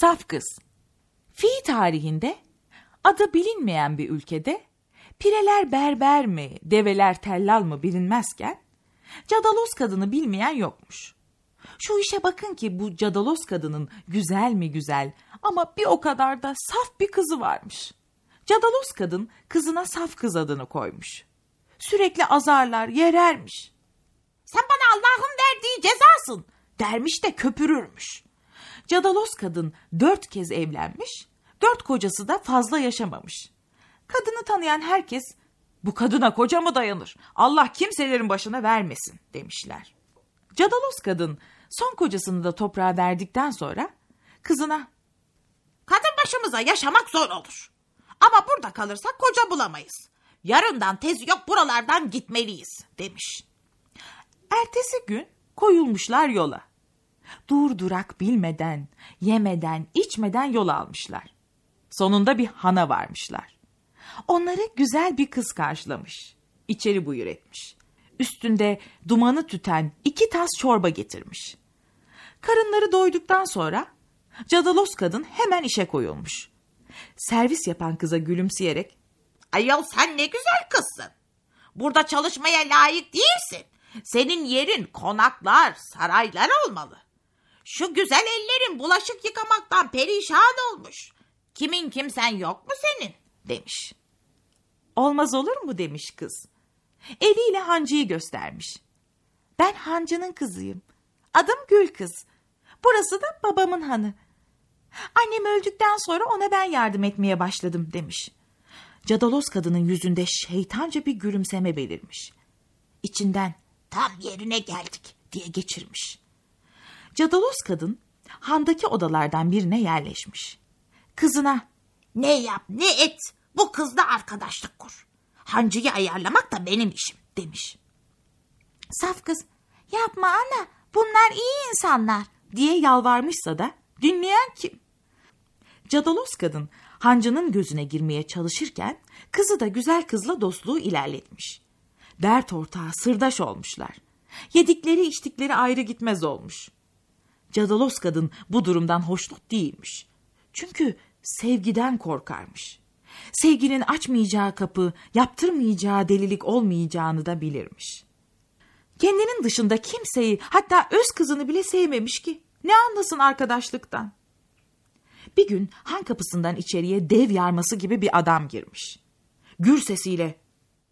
Saf kız. Fi tarihinde adı bilinmeyen bir ülkede pireler berber mi, develer tellal mı bilinmezken cadalos kadını bilmeyen yokmuş. Şu işe bakın ki bu cadalos kadının güzel mi güzel ama bir o kadar da saf bir kızı varmış. Cadalos kadın kızına saf kız adını koymuş. Sürekli azarlar, yerermiş. Sen bana Allah'ın verdiği cezasın dermiş de köpürürmüş. Cadalos kadın dört kez evlenmiş, dört kocası da fazla yaşamamış. Kadını tanıyan herkes bu kadına koca mı dayanır? Allah kimselerin başına vermesin demişler. Cadalos kadın son kocasını da toprağa verdikten sonra kızına Kadın başımıza yaşamak zor olur. Ama burada kalırsak koca bulamayız. Yarından tezi yok buralardan gitmeliyiz demiş. Ertesi gün koyulmuşlar yola. Dur durak bilmeden, yemeden, içmeden yol almışlar. Sonunda bir hana varmışlar. Onları güzel bir kız karşılamış. İçeri buyur etmiş. Üstünde dumanı tüten iki tas çorba getirmiş. Karınları doyduktan sonra cadalos kadın hemen işe koyulmuş. Servis yapan kıza gülümseyerek Ayol sen ne güzel kızsın. Burada çalışmaya layık değilsin. Senin yerin konaklar, saraylar olmalı. Şu güzel ellerin bulaşık yıkamaktan perişan olmuş. Kimin kimsen yok mu senin? demiş. Olmaz olur mu demiş kız. Eliyle hancıyı göstermiş. Ben hancının kızıyım. Adım Gül kız. Burası da babamın hanı. Annem öldükten sonra ona ben yardım etmeye başladım demiş. Cadalos kadının yüzünde şeytanca bir gülümseme belirmiş. İçinden tam yerine geldik diye geçirmiş. Cadalos kadın handaki odalardan birine yerleşmiş. Kızına ne yap ne et bu kızla arkadaşlık kur. Hancıyı ayarlamak da benim işim demiş. Saf kız yapma ana bunlar iyi insanlar diye yalvarmışsa da dinleyen kim? Cadalos kadın hancının gözüne girmeye çalışırken kızı da güzel kızla dostluğu ilerletmiş. Dert ortağı sırdaş olmuşlar. Yedikleri içtikleri ayrı gitmez olmuş. Cadalos kadın bu durumdan hoşnut değilmiş. Çünkü sevgiden korkarmış. Sevginin açmayacağı kapı, yaptırmayacağı delilik olmayacağını da bilirmiş. Kendinin dışında kimseyi, hatta öz kızını bile sevmemiş ki. Ne anlasın arkadaşlıktan? Bir gün han kapısından içeriye dev yarması gibi bir adam girmiş. Gür sesiyle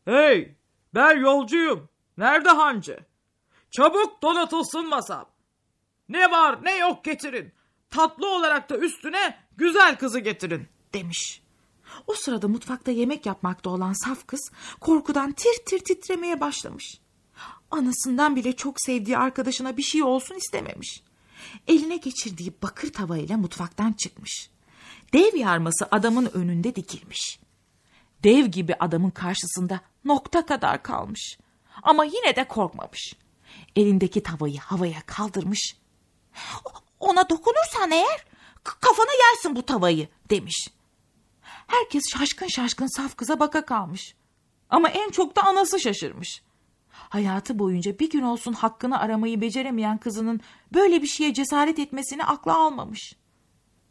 Hey ben yolcuyum. Nerede hancı? Çabuk donatılsın masam. Ne var ne yok getirin. Tatlı olarak da üstüne güzel kızı getirin demiş. O sırada mutfakta yemek yapmakta olan saf kız korkudan tir tir titremeye başlamış. Anasından bile çok sevdiği arkadaşına bir şey olsun istememiş. Eline geçirdiği bakır tavayla mutfaktan çıkmış. Dev yarması adamın önünde dikilmiş. Dev gibi adamın karşısında nokta kadar kalmış. Ama yine de korkmamış. Elindeki tavayı havaya kaldırmış. Ona dokunursan eğer kafana yersin bu tavayı demiş. Herkes şaşkın şaşkın saf kıza baka kalmış. Ama en çok da anası şaşırmış. Hayatı boyunca bir gün olsun hakkını aramayı beceremeyen kızının böyle bir şeye cesaret etmesini akla almamış.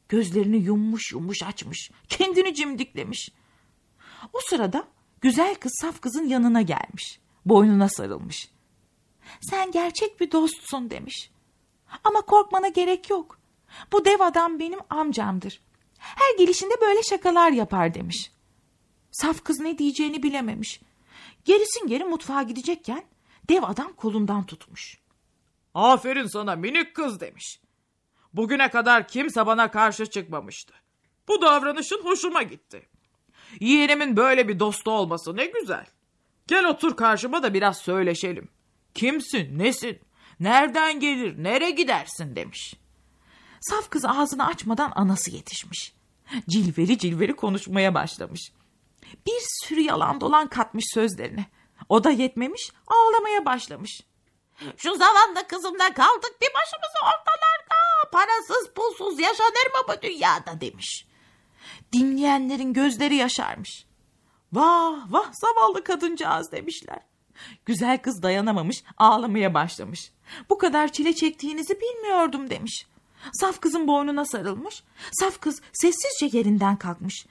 Gözlerini yummuş yummuş açmış. Kendini cimdiklemiş. O sırada güzel kız saf kızın yanına gelmiş. Boynuna sarılmış. Sen gerçek bir dostsun demiş. Ama korkmana gerek yok. Bu dev adam benim amcamdır. Her gelişinde böyle şakalar yapar demiş. Saf kız ne diyeceğini bilememiş. Gerisin geri mutfağa gidecekken dev adam kolundan tutmuş. Aferin sana minik kız demiş. Bugüne kadar kimse bana karşı çıkmamıştı. Bu davranışın hoşuma gitti. Yeğenimin böyle bir dostu olması ne güzel. Gel otur karşıma da biraz söyleşelim. Kimsin, nesin, nereden gelir, nere gidersin demiş. Saf kız ağzını açmadan anası yetişmiş. Cilveli cilveli konuşmaya başlamış. Bir sürü yalan dolan katmış sözlerine. O da yetmemiş ağlamaya başlamış. Şu zavallı kızımla kaldık bir başımıza ortalarda. Parasız pulsuz yaşanır mı bu dünyada demiş. Dinleyenlerin gözleri yaşarmış. Vah vah zavallı kadıncağız demişler. Güzel kız dayanamamış ağlamaya başlamış. Bu kadar çile çektiğinizi bilmiyordum demiş. Saf kızın boynuna sarılmış. Saf kız sessizce yerinden kalkmış.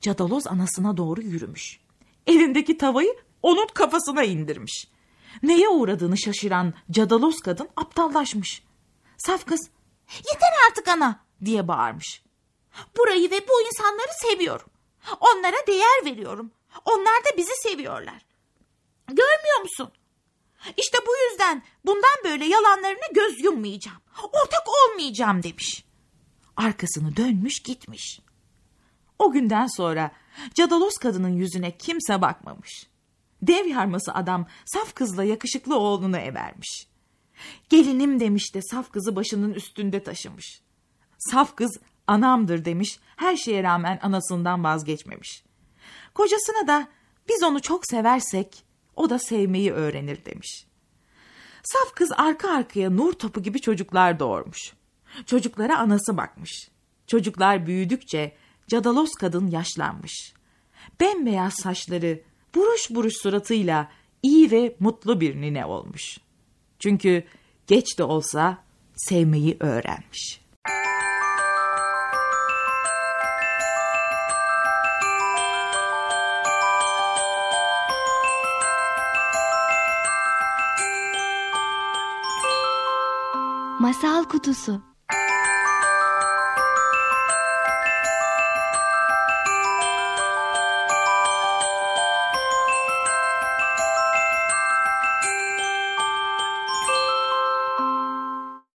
Cadaloz anasına doğru yürümüş. Elindeki tavayı onun kafasına indirmiş. Neye uğradığını şaşıran cadaloz kadın aptallaşmış. Saf kız yeter artık ana diye bağırmış. Burayı ve bu insanları seviyorum. Onlara değer veriyorum. Onlar da bizi seviyorlar. Görmüyor musun? İşte bu yüzden bundan böyle yalanlarına göz yummayacağım. Ortak olmayacağım demiş. Arkasını dönmüş gitmiş. O günden sonra Cadalos kadının yüzüne kimse bakmamış. Dev yarması adam saf kızla yakışıklı oğlunu evermiş. Gelinim demiş de saf kızı başının üstünde taşımış. Saf kız anamdır demiş, her şeye rağmen anasından vazgeçmemiş. Kocasına da biz onu çok seversek o da sevmeyi öğrenir demiş. Saf kız arka arkaya nur topu gibi çocuklar doğurmuş. Çocuklara anası bakmış. Çocuklar büyüdükçe cadalos kadın yaşlanmış. Bembeyaz saçları, buruş buruş suratıyla iyi ve mutlu bir nine olmuş. Çünkü geç de olsa sevmeyi öğrenmiş. Masal Kutusu